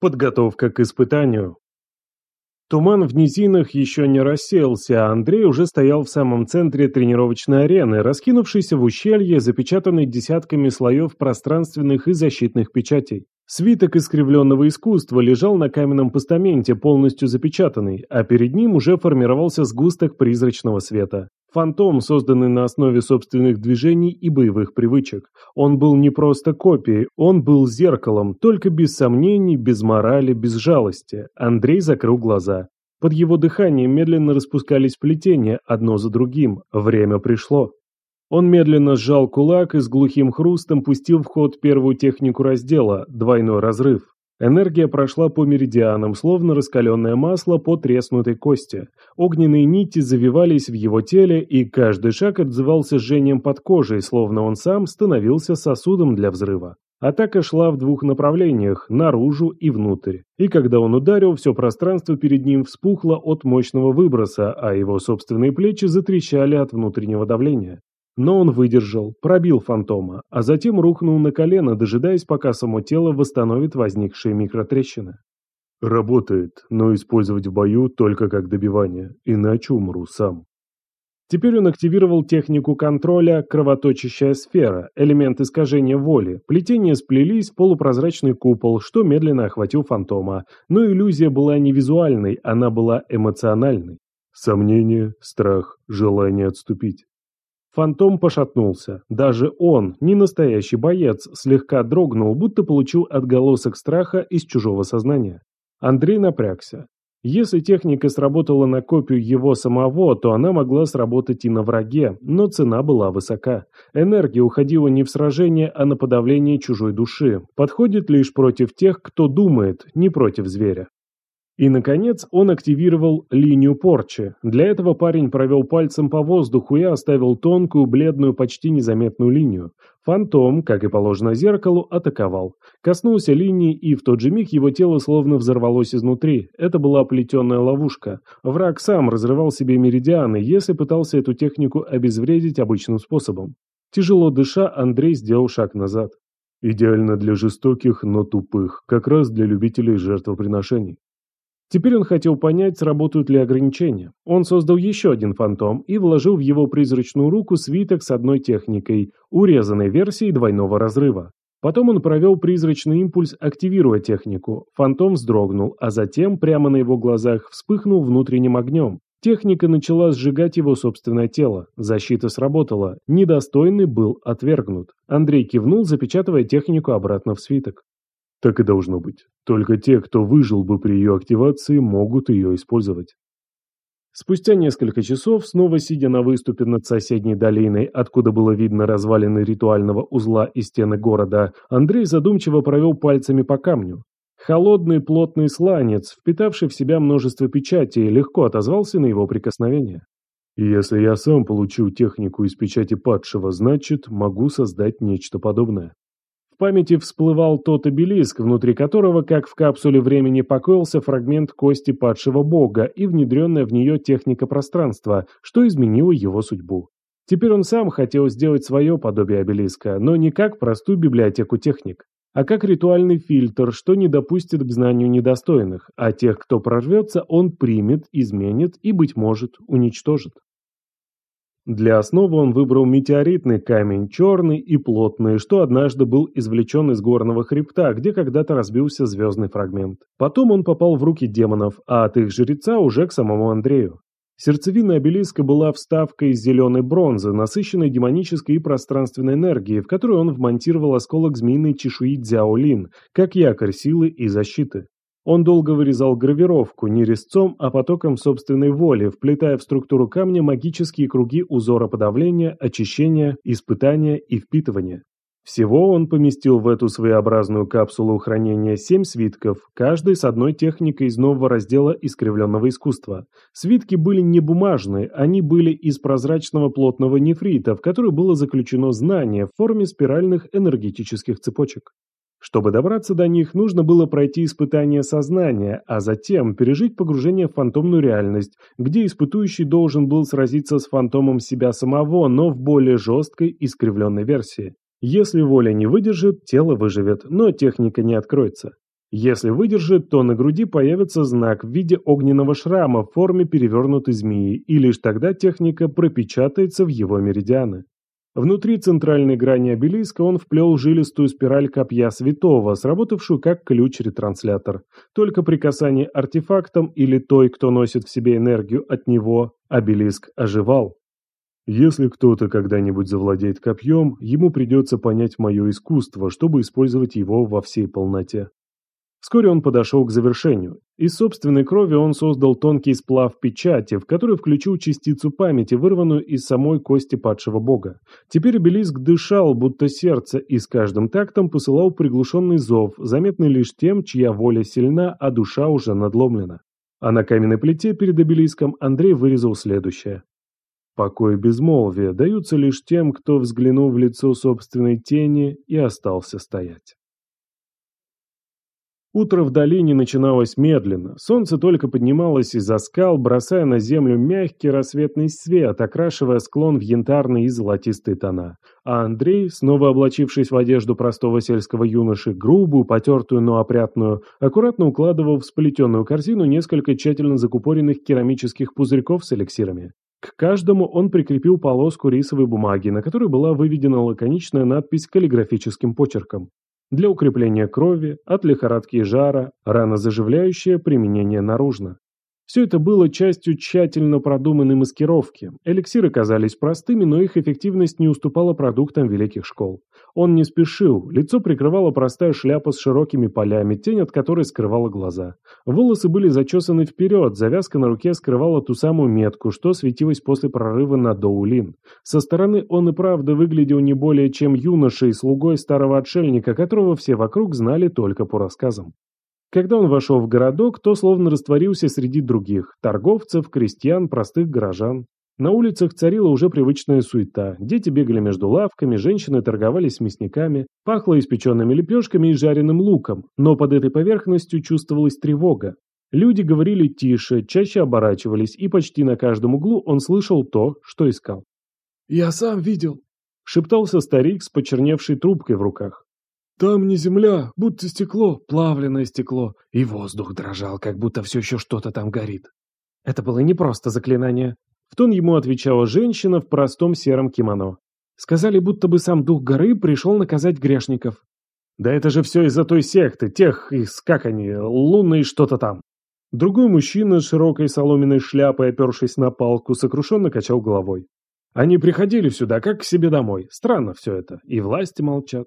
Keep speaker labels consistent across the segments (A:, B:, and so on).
A: Подготовка к испытанию. Туман в низинах еще не рассеялся, а Андрей уже стоял в самом центре тренировочной арены, раскинувшейся в ущелье, запечатанной десятками слоев пространственных и защитных печатей. Свиток искривленного искусства лежал на каменном постаменте, полностью запечатанный, а перед ним уже формировался сгусток призрачного света. Фантом, созданный на основе собственных движений и боевых привычек. Он был не просто копией, он был зеркалом, только без сомнений, без морали, без жалости. Андрей закрыл глаза. Под его дыханием медленно распускались плетения, одно за другим. Время пришло. Он медленно сжал кулак и с глухим хрустом пустил в ход первую технику раздела – двойной разрыв. Энергия прошла по меридианам, словно раскаленное масло по треснутой кости. Огненные нити завивались в его теле, и каждый шаг отзывался жжением под кожей, словно он сам становился сосудом для взрыва. Атака шла в двух направлениях – наружу и внутрь. И когда он ударил, все пространство перед ним вспухло от мощного выброса, а его собственные плечи затрещали от внутреннего давления. Но он выдержал, пробил фантома, а затем рухнул на колено, дожидаясь, пока само тело восстановит возникшие микротрещины. Работает, но использовать в бою только как добивание, иначе умру сам. Теперь он активировал технику контроля «Кровоточащая сфера», элемент искажения воли. Плетения сплелись в полупрозрачный купол, что медленно охватил фантома. Но иллюзия была не визуальной, она была эмоциональной. Сомнение, страх, желание отступить. Фантом пошатнулся. Даже он, не настоящий боец, слегка дрогнул, будто получил отголосок страха из чужого сознания. Андрей напрягся. Если техника сработала на копию его самого, то она могла сработать и на враге, но цена была высока. Энергия уходила не в сражение, а на подавление чужой души. Подходит лишь против тех, кто думает, не против зверя. И, наконец, он активировал линию порчи. Для этого парень провел пальцем по воздуху и оставил тонкую, бледную, почти незаметную линию. Фантом, как и положено зеркалу, атаковал. Коснулся линии, и в тот же миг его тело словно взорвалось изнутри. Это была плетеная ловушка. Враг сам разрывал себе меридианы, если пытался эту технику обезвредить обычным способом. Тяжело дыша, Андрей сделал шаг назад. Идеально для жестоких, но тупых, как раз для любителей жертвоприношений. Теперь он хотел понять, сработают ли ограничения. Он создал еще один фантом и вложил в его призрачную руку свиток с одной техникой, урезанной версией двойного разрыва. Потом он провел призрачный импульс, активируя технику. Фантом вздрогнул, а затем, прямо на его глазах, вспыхнул внутренним огнем. Техника начала сжигать его собственное тело. Защита сработала. Недостойный был отвергнут. Андрей кивнул, запечатывая технику обратно в свиток. Так и должно быть. Только те, кто выжил бы при ее активации, могут ее использовать. Спустя несколько часов, снова сидя на выступе над соседней долиной, откуда было видно развалины ритуального узла и стены города, Андрей задумчиво провел пальцами по камню. Холодный плотный сланец, впитавший в себя множество печатей, легко отозвался на его прикосновение. «Если я сам получу технику из печати падшего, значит, могу создать нечто подобное». Памяти всплывал тот обелиск, внутри которого, как в капсуле времени, покоился фрагмент кости падшего бога и внедренная в нее техника пространства, что изменило его судьбу. Теперь он сам хотел сделать свое подобие обелиска, но не как простую библиотеку техник, а как ритуальный фильтр, что не допустит к знанию недостойных, а тех, кто прорвется, он примет, изменит и, быть может, уничтожит. Для основы он выбрал метеоритный камень, черный и плотный, что однажды был извлечен из горного хребта, где когда-то разбился звездный фрагмент. Потом он попал в руки демонов, а от их жреца уже к самому Андрею. Сердцевина обелиска была вставкой из зеленой бронзы, насыщенной демонической и пространственной энергией, в которую он вмонтировал осколок змеиной чешуи Дзяолин, как якорь силы и защиты. Он долго вырезал гравировку, не резцом, а потоком собственной воли, вплетая в структуру камня магические круги узора подавления, очищения, испытания и впитывания. Всего он поместил в эту своеобразную капсулу хранения семь свитков, каждый с одной техникой из нового раздела искривленного искусства. Свитки были не бумажные, они были из прозрачного плотного нефрита, в который было заключено знание в форме спиральных энергетических цепочек. Чтобы добраться до них, нужно было пройти испытание сознания, а затем пережить погружение в фантомную реальность, где испытующий должен был сразиться с фантомом себя самого, но в более жесткой, искривленной версии. Если воля не выдержит, тело выживет, но техника не откроется. Если выдержит, то на груди появится знак в виде огненного шрама в форме перевернутой змеи, и лишь тогда техника пропечатается в его меридианы. Внутри центральной грани обелиска он вплел жилистую спираль копья святого, сработавшую как ключ-ретранслятор. Только при касании артефактом или той, кто носит в себе энергию от него, обелиск оживал. Если кто-то когда-нибудь завладеет копьем, ему придется понять мое искусство, чтобы использовать его во всей полноте. Вскоре он подошел к завершению. Из собственной крови он создал тонкий сплав печати, в который включил частицу памяти, вырванную из самой кости падшего бога. Теперь обелиск дышал, будто сердце, и с каждым тактом посылал приглушенный зов, заметный лишь тем, чья воля сильна, а душа уже надломлена. А на каменной плите перед обелиском Андрей вырезал следующее. Покой и безмолвие даются лишь тем, кто взглянул в лицо собственной тени и остался стоять. Утро в долине начиналось медленно. Солнце только поднималось из-за скал, бросая на землю мягкий рассветный свет, окрашивая склон в янтарные и золотистые тона. А Андрей, снова облачившись в одежду простого сельского юноши, грубую, потертую, но опрятную, аккуратно укладывал в сплетенную корзину несколько тщательно закупоренных керамических пузырьков с эликсирами. К каждому он прикрепил полоску рисовой бумаги, на которой была выведена лаконичная надпись каллиграфическим почерком для укрепления крови, от лихорадки и жара, ранозаживляющее применение наружно. Все это было частью тщательно продуманной маскировки. Эликсиры казались простыми, но их эффективность не уступала продуктам великих школ. Он не спешил, лицо прикрывала простая шляпа с широкими полями, тень от которой скрывала глаза. Волосы были зачесаны вперед, завязка на руке скрывала ту самую метку, что светилась после прорыва на Доулин. Со стороны он и правда выглядел не более чем юношей, слугой старого отшельника, которого все вокруг знали только по рассказам. Когда он вошел в городок, то словно растворился среди других – торговцев, крестьян, простых горожан. На улицах царила уже привычная суета. Дети бегали между лавками, женщины торговались мясниками, пахло испеченными лепешками и жареным луком, но под этой поверхностью чувствовалась тревога. Люди говорили тише, чаще оборачивались, и почти на каждом углу он слышал то, что искал.
B: «Я сам видел», –
A: шептался старик с почерневшей трубкой в руках.
B: Там не земля, будто стекло, плавленное стекло, и воздух дрожал, как будто все еще что-то там горит.
A: Это было не просто заклинание. В тон ему отвечала женщина в простом сером кимоно. Сказали, будто бы сам дух горы пришел наказать грешников. Да это же все из-за той секты, тех, из, как они, лунные что-то там. Другой мужчина с широкой соломенной шляпой, опершись на палку, сокрушенно качал головой. Они приходили сюда, как к себе домой. Странно все это. И власти молчат.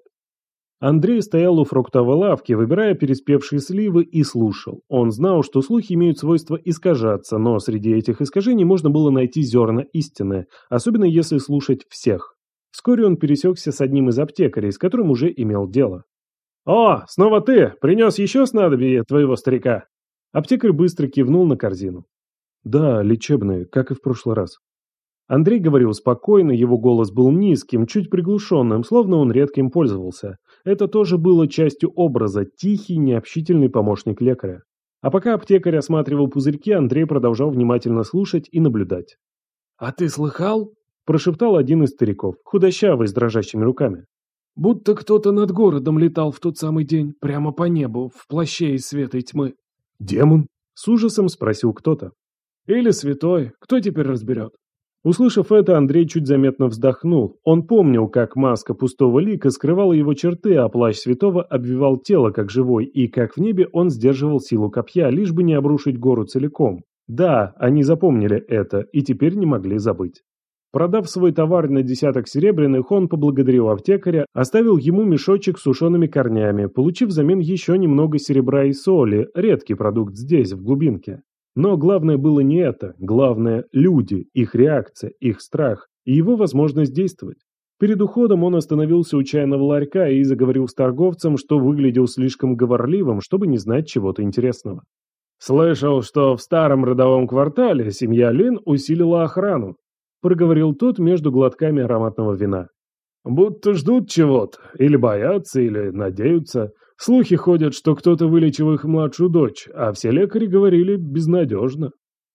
A: Андрей стоял у фруктовой лавки, выбирая переспевшие сливы, и слушал. Он знал, что слухи имеют свойство искажаться, но среди этих искажений можно было найти зерна истины, особенно если слушать всех. Вскоре он пересекся с одним из аптекарей, с которым уже имел дело. «О, снова ты! Принес еще снадобье твоего старика!» Аптекарь быстро кивнул на корзину. «Да, лечебные, как и в прошлый раз». Андрей говорил спокойно, его голос был низким, чуть приглушенным, словно он редко им пользовался. Это тоже было частью образа, тихий, необщительный помощник лекаря. А пока аптекарь осматривал пузырьки, Андрей продолжал внимательно слушать и наблюдать.
B: «А ты слыхал?»
A: – прошептал один из стариков, худощавый, с дрожащими руками.
B: «Будто кто-то над городом летал в тот самый день, прямо по небу, в плаще из света и тьмы».
A: «Демон?» – с ужасом спросил кто-то.
B: «Или святой, кто теперь разберет?»
A: Услышав это, Андрей чуть заметно вздохнул. Он помнил, как маска пустого лика скрывала его черты, а плащ святого обвивал тело как живой, и как в небе он сдерживал силу копья, лишь бы не обрушить гору целиком. Да, они запомнили это и теперь не могли забыть. Продав свой товар на десяток серебряных, он поблагодарил аптекаря, оставил ему мешочек с сушеными корнями, получив взамен еще немного серебра и соли, редкий продукт здесь, в глубинке. Но главное было не это, главное – люди, их реакция, их страх и его возможность действовать. Перед уходом он остановился у чайного ларька и заговорил с торговцем, что выглядел слишком говорливым, чтобы не знать чего-то интересного. «Слышал, что в старом родовом квартале семья Лин усилила охрану», проговорил тот между глотками ароматного вина. «Будто ждут чего-то, или боятся, или надеются. Слухи ходят, что кто-то вылечил их младшую дочь, а все лекари говорили безнадежно.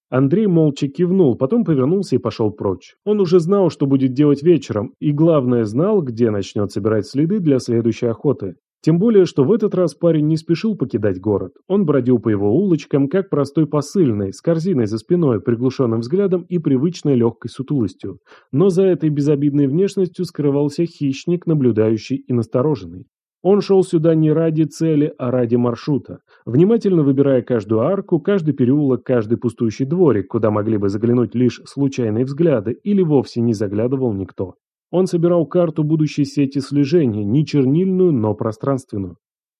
A: Андрей молча кивнул, потом повернулся и пошел прочь. Он уже знал, что будет делать вечером, и главное знал, где начнет собирать следы для следующей охоты. Тем более, что в этот раз парень не спешил покидать город. Он бродил по его улочкам, как простой посыльный, с корзиной за спиной, приглушенным взглядом и привычной легкой сутулостью. Но за этой безобидной внешностью скрывался хищник, наблюдающий и настороженный. Он шел сюда не ради цели, а ради маршрута, внимательно выбирая каждую арку, каждый переулок, каждый пустующий дворик, куда могли бы заглянуть лишь случайные взгляды, или вовсе не заглядывал никто. Он собирал карту будущей сети слежения, не чернильную, но пространственную.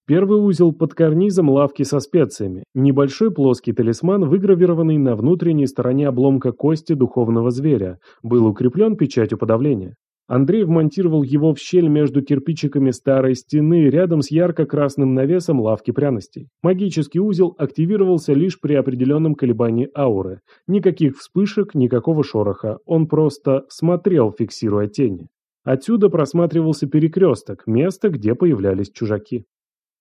A: Первый узел под карнизом лавки со специями. Небольшой плоский талисман, выгравированный на внутренней стороне обломка кости духовного зверя, был укреплен печатью подавления. Андрей вмонтировал его в щель между кирпичиками старой стены рядом с ярко-красным навесом лавки пряностей. Магический узел активировался лишь при определенном колебании ауры. Никаких вспышек, никакого шороха. Он просто смотрел, фиксируя тени. Отсюда просматривался перекресток, место, где появлялись чужаки.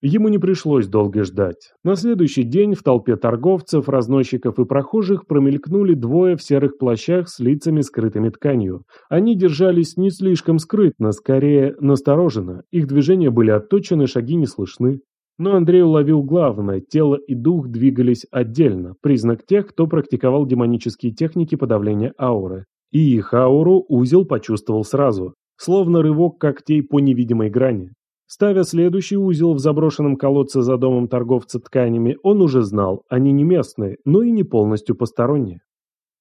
A: Ему не пришлось долго ждать. На следующий день в толпе торговцев, разносчиков и прохожих промелькнули двое в серых плащах с лицами скрытыми тканью. Они держались не слишком скрытно, скорее настороженно. Их движения были отточены, шаги не слышны. Но Андрей уловил главное – тело и дух двигались отдельно, признак тех, кто практиковал демонические техники подавления ауры. И их ауру узел почувствовал сразу, словно рывок когтей по невидимой грани. Ставя следующий узел в заброшенном колодце за домом торговца тканями, он уже знал, они не местные, но и не полностью посторонние.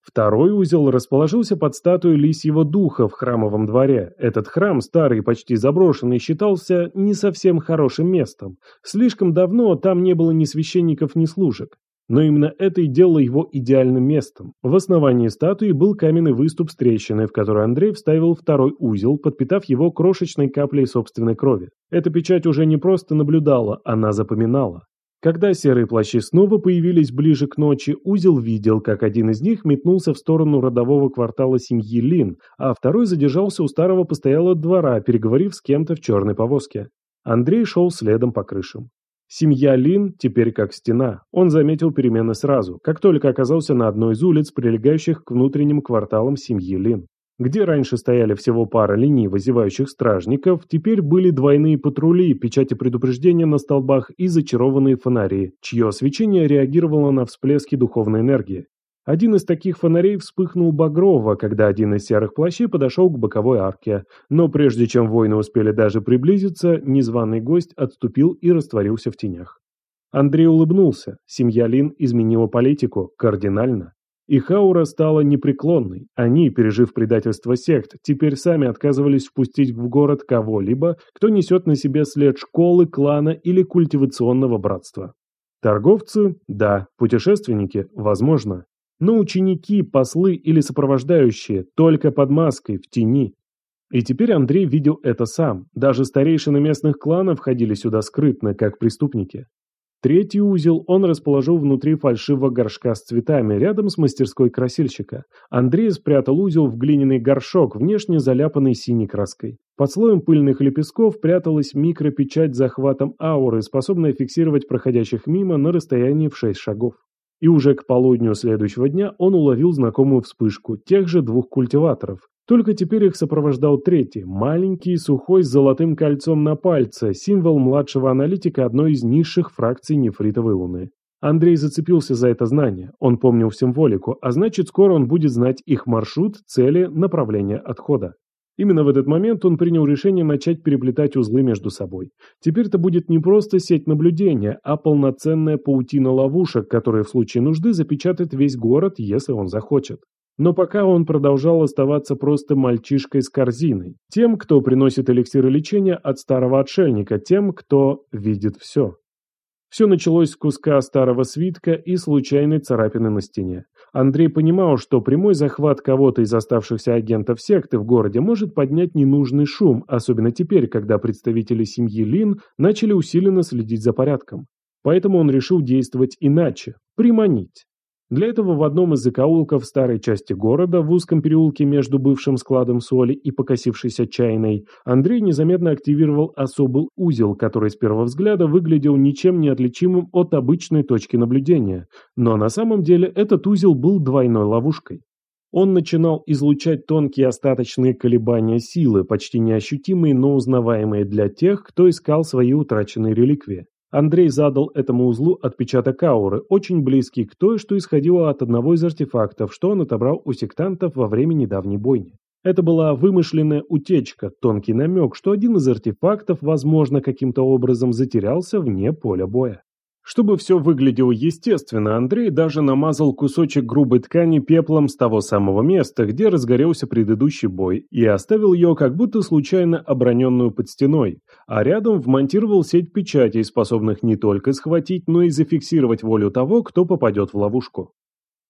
A: Второй узел расположился под статуей лисьего духа в храмовом дворе. Этот храм, старый и почти заброшенный, считался не совсем хорошим местом. Слишком давно там не было ни священников, ни служек. Но именно это и делало его идеальным местом. В основании статуи был каменный выступ с трещиной, в который Андрей вставил второй узел, подпитав его крошечной каплей собственной крови. Эта печать уже не просто наблюдала, она запоминала. Когда серые плащи снова появились ближе к ночи, Узел видел, как один из них метнулся в сторону родового квартала семьи Лин, а второй задержался у старого постоялого двора, переговорив с кем-то в черной повозке. Андрей шел следом по крышам. Семья Лин теперь как стена. Он заметил перемены сразу, как только оказался на одной из улиц, прилегающих к внутренним кварталам семьи Лин. Где раньше стояли всего пара лениво зевающих стражников, теперь были двойные патрули, печати предупреждения на столбах и зачарованные фонари, чье свечение реагировало на всплески духовной энергии. Один из таких фонарей вспыхнул багрово, когда один из серых плащей подошел к боковой арке. Но прежде чем воины успели даже приблизиться, незваный гость отступил и растворился в тенях. Андрей улыбнулся. Семья Лин изменила политику кардинально. Их аура стала непреклонной. Они, пережив предательство сект, теперь сами отказывались впустить в город кого-либо, кто несет на себе след школы, клана или культивационного братства. Торговцы – да, путешественники – возможно. Но ученики, послы или сопровождающие только под маской, в тени. И теперь Андрей видел это сам. Даже старейшины местных кланов ходили сюда скрытно, как преступники. Третий узел он расположил внутри фальшивого горшка с цветами, рядом с мастерской красильщика. Андрей спрятал узел в глиняный горшок, внешне заляпанный синей краской. Под слоем пыльных лепестков пряталась микропечать с захватом ауры, способная фиксировать проходящих мимо на расстоянии в шесть шагов. И уже к полудню следующего дня он уловил знакомую вспышку тех же двух культиваторов. Только теперь их сопровождал третий, маленький, сухой, с золотым кольцом на пальце, символ младшего аналитика одной из низших фракций нефритовой луны. Андрей зацепился за это знание, он помнил символику, а значит скоро он будет знать их маршрут, цели, направление отхода. Именно в этот момент он принял решение начать переплетать узлы между собой. Теперь это будет не просто сеть наблюдения, а полноценная паутина ловушек, которая в случае нужды запечатает весь город, если он захочет. Но пока он продолжал оставаться просто мальчишкой с корзиной. Тем, кто приносит эликсиры лечения от старого отшельника, тем, кто видит все. Все началось с куска старого свитка и случайной царапины на стене. Андрей понимал, что прямой захват кого-то из оставшихся агентов секты в городе может поднять ненужный шум, особенно теперь, когда представители семьи Лин начали усиленно следить за порядком. Поэтому он решил действовать иначе – приманить. Для этого в одном из закоулков старой части города, в узком переулке между бывшим складом соли и покосившейся чайной, Андрей незаметно активировал особый узел, который с первого взгляда выглядел ничем не отличимым от обычной точки наблюдения. Но на самом деле этот узел был двойной ловушкой. Он начинал излучать тонкие остаточные колебания силы, почти неощутимые, но узнаваемые для тех, кто искал свои утраченные реликвии. Андрей задал этому узлу отпечаток ауры, очень близкий к той, что исходило от одного из артефактов, что он отобрал у сектантов во время недавней бойни. Это была вымышленная утечка, тонкий намек, что один из артефактов, возможно, каким-то образом затерялся вне поля боя. Чтобы все выглядело естественно, Андрей даже намазал кусочек грубой ткани пеплом с того самого места, где разгорелся предыдущий бой, и оставил ее как будто случайно оброненную под стеной, а рядом вмонтировал сеть печатей, способных не только схватить, но и зафиксировать волю того, кто попадет в ловушку.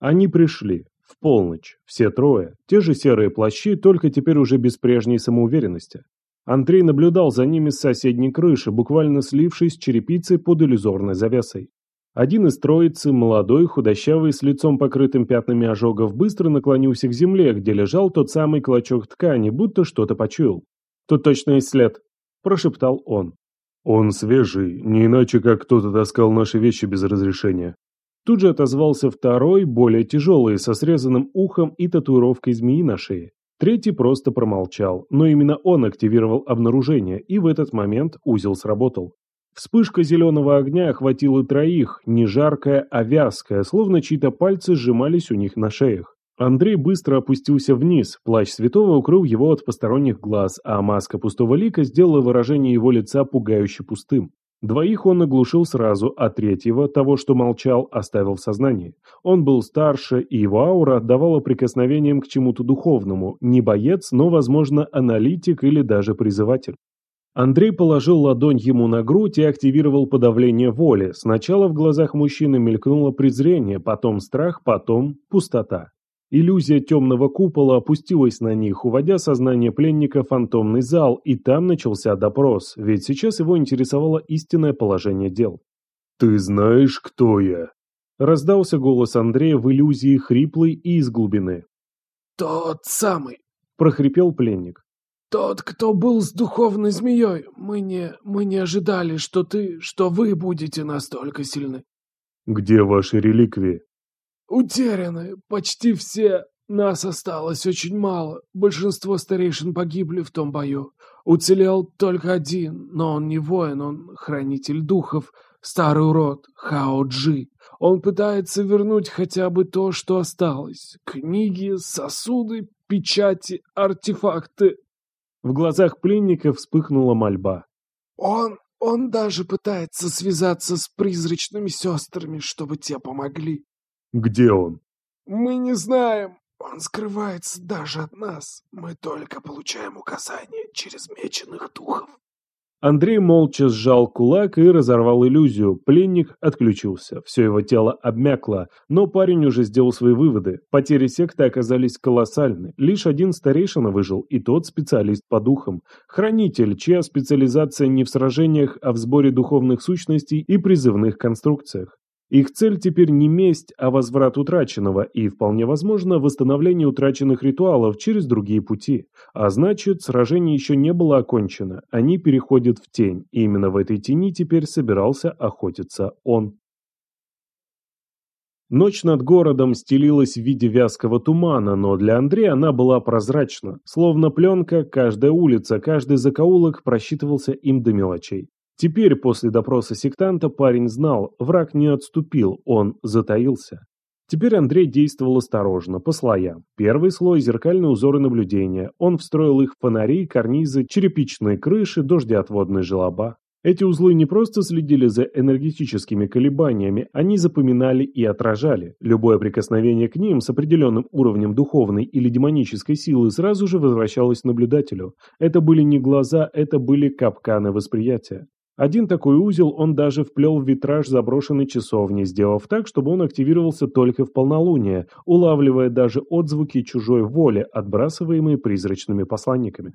A: Они пришли. В полночь. Все трое. Те же серые плащи, только теперь уже без прежней самоуверенности. Андрей наблюдал за ними с соседней крыши, буквально слившись с черепицей под иллюзорной завесой. Один из троицы, молодой, худощавый, с лицом покрытым пятнами ожогов, быстро наклонился к земле, где лежал тот самый клочок ткани, будто что-то почуял. «Тут точно есть след», – прошептал он. «Он свежий, не иначе как кто-то таскал наши вещи без разрешения». Тут же отозвался второй, более тяжелый, со срезанным ухом и татуировкой змеи на шее. Третий просто промолчал, но именно он активировал обнаружение, и в этот момент узел сработал. Вспышка зеленого огня охватила троих, не жаркая, а вязкая, словно чьи-то пальцы сжимались у них на шеях. Андрей быстро опустился вниз, плащ святого укрыл его от посторонних глаз, а маска пустого лика сделала выражение его лица пугающе пустым. Двоих он оглушил сразу, а третьего, того, что молчал, оставил в сознании. Он был старше, и его аура отдавала прикосновением к чему-то духовному, не боец, но, возможно, аналитик или даже призыватель. Андрей положил ладонь ему на грудь и активировал подавление воли. Сначала в глазах мужчины мелькнуло презрение, потом страх, потом пустота. Иллюзия темного купола опустилась на них, уводя сознание пленника в фантомный зал, и там начался допрос, ведь сейчас его интересовало истинное положение дел.
B: «Ты знаешь, кто я?»
A: Раздался голос Андрея в иллюзии хриплый и из глубины.
C: «Тот самый!»
A: – прохрипел пленник.
C: «Тот, кто был с духовной змеей. Мы не... мы не ожидали, что ты... что вы будете настолько сильны».
B: «Где ваши реликвии?»
C: «Утеряны. Почти все. Нас осталось очень мало. Большинство старейшин погибли в том бою. Уцелел только один, но он не воин, он хранитель духов, старый урод, Хао-Джи. Он пытается вернуть хотя бы то, что осталось. Книги, сосуды, печати, артефакты».
A: В глазах пленника вспыхнула мольба.
C: «Он... он даже пытается связаться с призрачными сестрами, чтобы те помогли».
B: Где он?
C: Мы не знаем. Он скрывается даже от нас. Мы только получаем указания через меченых духов.
A: Андрей молча сжал кулак и разорвал иллюзию. Пленник отключился. Все его тело обмякло, но парень уже сделал свои выводы. Потери секты оказались колоссальны. Лишь один старейшина выжил, и тот специалист по духам. Хранитель, чья специализация не в сражениях, а в сборе духовных сущностей и призывных конструкциях. Их цель теперь не месть, а возврат утраченного и, вполне возможно, восстановление утраченных ритуалов через другие пути. А значит, сражение еще не было окончено, они переходят в тень, и именно в этой тени теперь собирался охотиться он. Ночь над городом стелилась в виде вязкого тумана, но для Андрея она была прозрачна. Словно пленка, каждая улица, каждый закоулок просчитывался им до мелочей. Теперь, после допроса сектанта, парень знал, враг не отступил, он затаился. Теперь Андрей действовал осторожно, по слоям. Первый слой – зеркальные узоры наблюдения. Он встроил их в фонари, карнизы, черепичные крыши, дождеотводные желоба. Эти узлы не просто следили за энергетическими колебаниями, они запоминали и отражали. Любое прикосновение к ним с определенным уровнем духовной или демонической силы сразу же возвращалось наблюдателю. Это были не глаза, это были капканы восприятия. Один такой узел он даже вплел в витраж заброшенной часовни, сделав так, чтобы он активировался только в полнолуние, улавливая даже отзвуки чужой воли, отбрасываемые призрачными посланниками.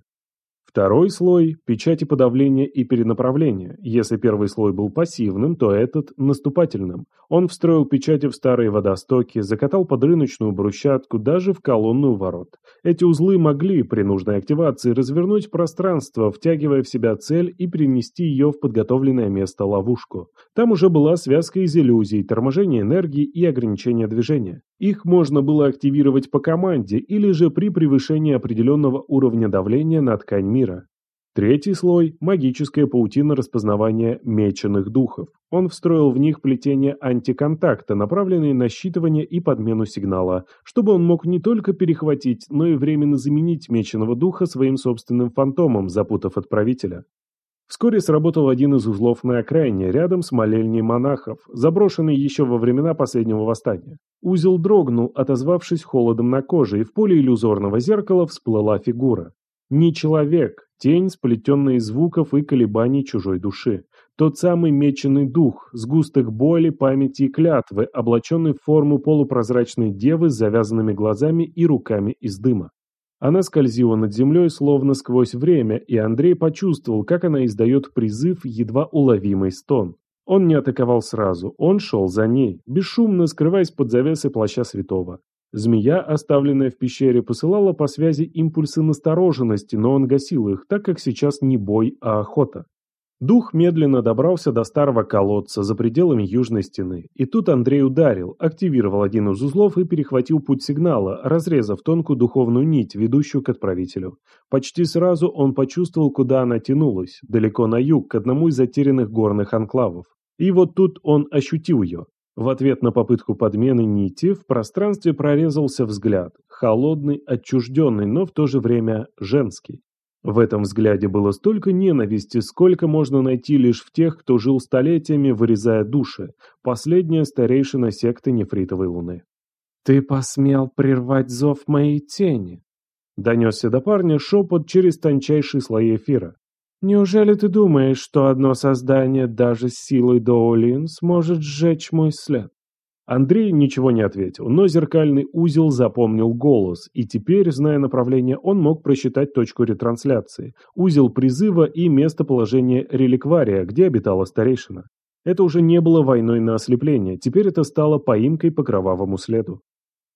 A: Второй слой – печати подавления и перенаправления. Если первый слой был пассивным, то этот – наступательным. Он встроил печати в старые водостоки, закатал под рыночную брусчатку, даже в колонну ворот. Эти узлы могли при нужной активации развернуть пространство, втягивая в себя цель и перенести ее в подготовленное место ловушку. Там уже была связка из иллюзий, торможение энергии и ограничение движения. Их можно было активировать по команде или же при превышении определенного уровня давления на ткань мира мира. Третий слой – магическая паутина распознавания меченых духов. Он встроил в них плетение антиконтакта, направленные на считывание и подмену сигнала, чтобы он мог не только перехватить, но и временно заменить меченого духа своим собственным фантомом, запутав отправителя. Вскоре сработал один из узлов на окраине, рядом с молельней монахов, заброшенный еще во времена последнего восстания. Узел дрогнул, отозвавшись холодом на коже, и в поле иллюзорного зеркала всплыла фигура. Не человек, тень, сплетенная из звуков и колебаний чужой души. Тот самый меченый дух, сгусток боли, памяти и клятвы, облаченный в форму полупрозрачной девы с завязанными глазами и руками из дыма. Она скользила над землей словно сквозь время, и Андрей почувствовал, как она издает призыв, едва уловимый стон. Он не атаковал сразу, он шел за ней, бесшумно скрываясь под завесой плаща святого. Змея, оставленная в пещере, посылала по связи импульсы настороженности, но он гасил их, так как сейчас не бой, а охота. Дух медленно добрался до старого колодца за пределами южной стены. И тут Андрей ударил, активировал один из узлов и перехватил путь сигнала, разрезав тонкую духовную нить, ведущую к отправителю. Почти сразу он почувствовал, куда она тянулась, далеко на юг, к одному из затерянных горных анклавов. И вот тут он ощутил ее. В ответ на попытку подмены нити в пространстве прорезался взгляд, холодный, отчужденный, но в то же время женский. В этом взгляде было столько ненависти, сколько можно найти лишь в тех, кто жил столетиями, вырезая души, последняя старейшина секты Нефритовой Луны.
C: «Ты посмел прервать зов моей тени?»
A: Донесся до парня шепот через тончайшие слои эфира.
C: Неужели ты думаешь, что одно создание даже с силой Доулин сможет сжечь мой след?
A: Андрей ничего не ответил, но зеркальный узел запомнил голос, и теперь, зная направление, он мог просчитать точку ретрансляции, узел призыва и местоположение реликвария, где обитала старейшина. Это уже не было войной на ослепление, теперь это стало поимкой по кровавому следу.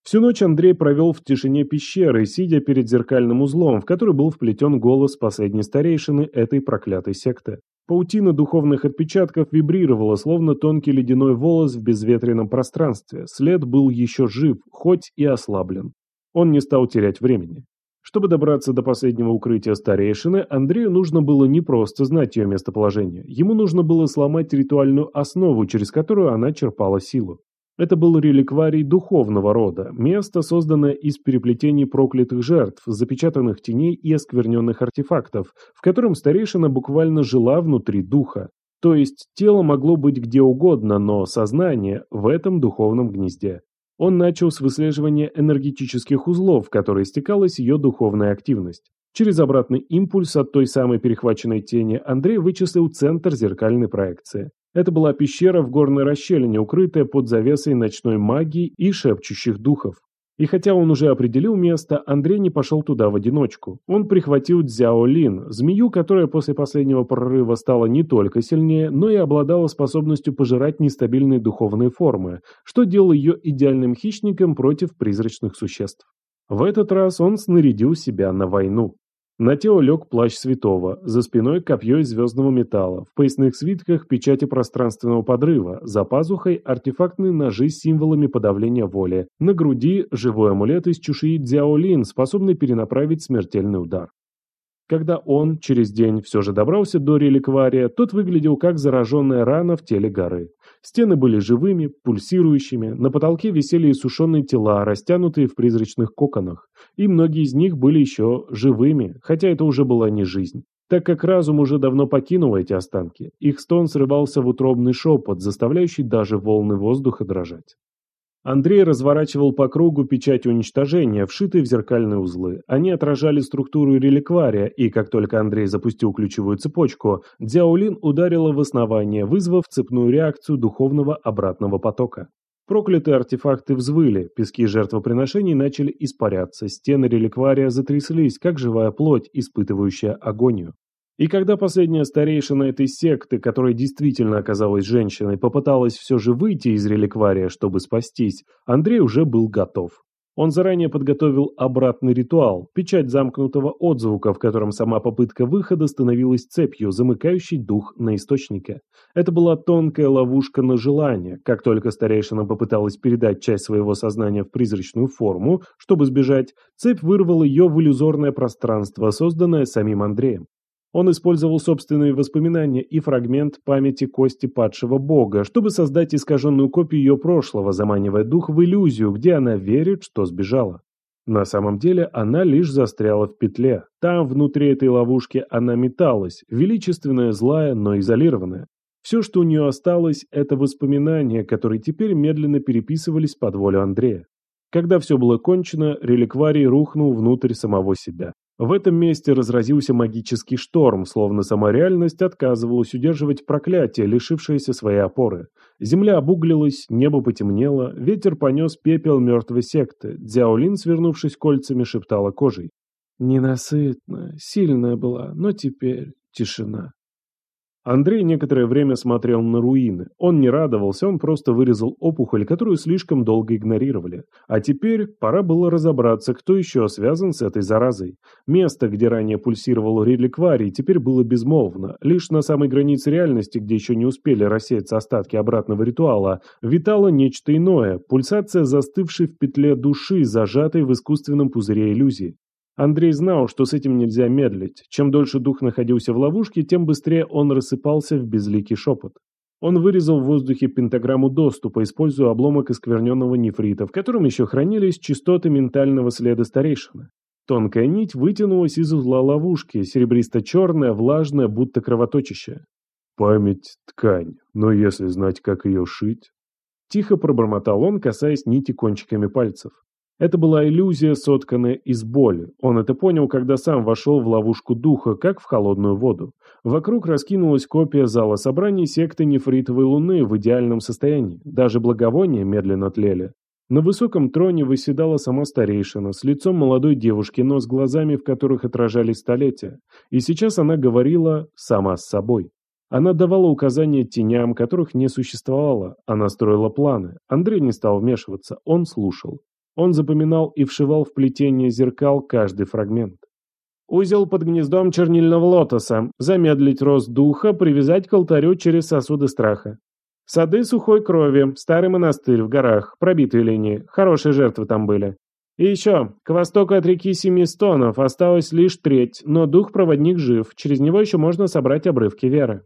A: Всю ночь Андрей провел в тишине пещеры, сидя перед зеркальным узлом, в который был вплетен голос последней старейшины этой проклятой секты. Паутина духовных отпечатков вибрировала, словно тонкий ледяной волос в безветренном пространстве. След был еще жив, хоть и ослаблен. Он не стал терять времени. Чтобы добраться до последнего укрытия старейшины, Андрею нужно было не просто знать ее местоположение. Ему нужно было сломать ритуальную основу, через которую она черпала силу. Это был реликварий духовного рода, место, созданное из переплетений проклятых жертв, запечатанных теней и оскверненных артефактов, в котором старейшина буквально жила внутри духа. То есть тело могло быть где угодно, но сознание в этом духовном гнезде. Он начал с выслеживания энергетических узлов, в которые стекалась ее духовная активность. Через обратный импульс от той самой перехваченной тени Андрей вычислил центр зеркальной проекции. Это была пещера в горной расщелине, укрытая под завесой ночной магии и шепчущих духов. И хотя он уже определил место, Андрей не пошел туда в одиночку. Он прихватил Цзяо Лин, змею, которая после последнего прорыва стала не только сильнее, но и обладала способностью пожирать нестабильные духовные формы, что делало ее идеальным хищником против призрачных существ. В этот раз он снарядил себя на войну. На тело лег плащ святого, за спиной копье из звездного металла, в поясных свитках печати пространственного подрыва, за пазухой артефактные ножи с символами подавления воли, на груди живой амулет из чуши Дзяолин, способный перенаправить смертельный удар. Когда он через день все же добрался до реликвария, тот выглядел как зараженная рана в теле горы. Стены были живыми, пульсирующими, на потолке висели иссушенные тела, растянутые в призрачных коконах, и многие из них были еще живыми, хотя это уже была не жизнь. Так как разум уже давно покинул эти останки, их стон срывался в утробный шепот, заставляющий даже волны воздуха дрожать. Андрей разворачивал по кругу печать уничтожения, вшитые в зеркальные узлы. Они отражали структуру реликвария, и как только Андрей запустил ключевую цепочку, Дзяолин ударила в основание, вызвав цепную реакцию духовного обратного потока. Проклятые артефакты взвыли, пески жертвоприношений начали испаряться, стены реликвария затряслись, как живая плоть, испытывающая агонию. И когда последняя старейшина этой секты, которая действительно оказалась женщиной, попыталась все же выйти из реликвария, чтобы спастись, Андрей уже был готов. Он заранее подготовил обратный ритуал, печать замкнутого отзвука, в котором сама попытка выхода становилась цепью, замыкающей дух на источнике. Это была тонкая ловушка на желание. Как только старейшина попыталась передать часть своего сознания в призрачную форму, чтобы сбежать, цепь вырвала ее в иллюзорное пространство, созданное самим Андреем. Он использовал собственные воспоминания и фрагмент памяти кости падшего бога, чтобы создать искаженную копию ее прошлого, заманивая дух в иллюзию, где она верит, что сбежала. На самом деле она лишь застряла в петле. Там, внутри этой ловушки, она металась, величественная, злая, но изолированная. Все, что у нее осталось, это воспоминания, которые теперь медленно переписывались под волю Андрея. Когда все было кончено, реликварий рухнул внутрь самого себя. В этом месте разразился магический шторм, словно сама реальность отказывалась удерживать проклятие, лишившееся своей опоры. Земля обуглилась, небо потемнело, ветер понес пепел мертвой секты. Дзяолин, свернувшись кольцами, шептала кожей. «Ненасытная, сильная была, но теперь тишина». Андрей некоторое время смотрел на руины. Он не радовался, он просто вырезал опухоль, которую слишком долго игнорировали. А теперь пора было разобраться, кто еще связан с этой заразой. Место, где ранее пульсировал реликварий, теперь было безмолвно. Лишь на самой границе реальности, где еще не успели рассеяться остатки обратного ритуала, витало нечто иное, пульсация застывшей в петле души, зажатой в искусственном пузыре иллюзии. Андрей знал, что с этим нельзя медлить. Чем дольше дух находился в ловушке, тем быстрее он рассыпался в безликий шепот. Он вырезал в воздухе пентаграмму доступа, используя обломок искверненного нефрита, в котором еще хранились частоты ментального следа старейшины. Тонкая нить вытянулась из узла ловушки, серебристо-черная, влажная, будто кровоточащая. «Память – ткань, но если знать, как ее шить...» Тихо пробормотал он, касаясь нити кончиками пальцев. Это была иллюзия, сотканная из боли. Он это понял, когда сам вошел в ловушку духа, как в холодную воду. Вокруг раскинулась копия зала собраний секты нефритовой луны в идеальном состоянии. Даже благовония медленно тлели. На высоком троне выседала сама старейшина, с лицом молодой девушки, но с глазами, в которых отражались столетия. И сейчас она говорила сама с собой. Она давала указания теням, которых не существовало. Она строила планы. Андрей не стал вмешиваться, он слушал. Он запоминал и вшивал в плетение зеркал каждый фрагмент. Узел под гнездом чернильного лотоса. Замедлить рост духа, привязать к алтарю через сосуды страха. Сады сухой крови, старый монастырь в горах, пробитые линии. Хорошие жертвы там были. И еще, к востоку от реки Семи Стонов осталась лишь треть, но дух-проводник жив, через него еще можно собрать обрывки веры.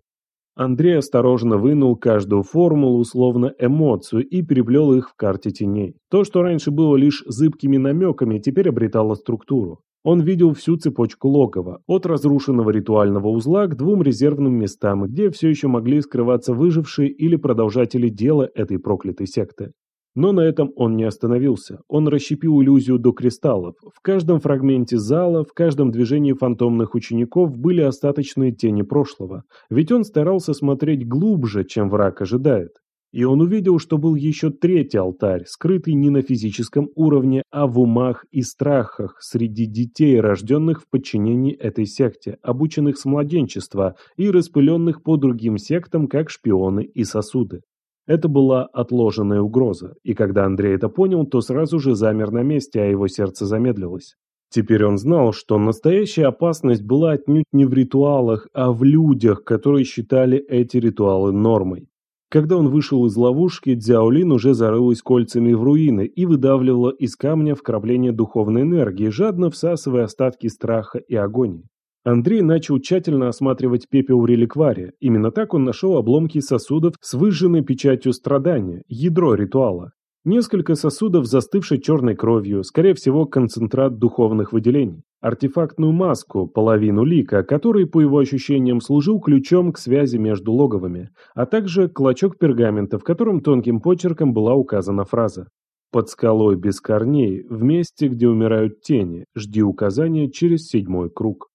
A: Андрей осторожно вынул каждую формулу, словно эмоцию, и переплел их в карте теней. То, что раньше было лишь зыбкими намеками, теперь обретало структуру. Он видел всю цепочку логова, от разрушенного ритуального узла к двум резервным местам, где все еще могли скрываться выжившие или продолжатели дела этой проклятой секты. Но на этом он не остановился. Он расщепил иллюзию до кристаллов. В каждом фрагменте зала, в каждом движении фантомных учеников были остаточные тени прошлого. Ведь он старался смотреть глубже, чем враг ожидает. И он увидел, что был еще третий алтарь, скрытый не на физическом уровне, а в умах и страхах среди детей, рожденных в подчинении этой секте, обученных с младенчества и распыленных по другим сектам, как шпионы и сосуды. Это была отложенная угроза, и когда Андрей это понял, то сразу же замер на месте, а его сердце замедлилось. Теперь он знал, что настоящая опасность была отнюдь не в ритуалах, а в людях, которые считали эти ритуалы нормой. Когда он вышел из ловушки, Дзяолин уже зарылась кольцами в руины и выдавливала из камня вкрапление духовной энергии, жадно всасывая остатки страха и агонии. Андрей начал тщательно осматривать пепел реликвария. Именно так он нашел обломки сосудов с выжженной печатью страдания, ядро ритуала. Несколько сосудов, застывшей черной кровью, скорее всего, концентрат духовных выделений. Артефактную маску, половину лика, который, по его ощущениям, служил ключом к связи между логовами, а также клочок пергамента, в котором тонким почерком была указана фраза «Под скалой без корней, в месте, где умирают тени, жди указания через седьмой круг».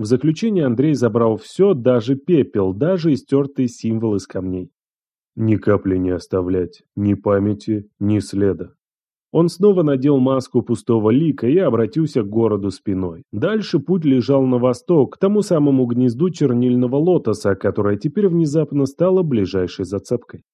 A: В заключение Андрей забрал все, даже пепел, даже истертый символ из камней. Ни капли не оставлять, ни памяти, ни следа. Он снова надел маску пустого лика и обратился к городу спиной. Дальше путь лежал на восток, к тому самому гнезду чернильного лотоса, которое теперь внезапно стало ближайшей зацепкой.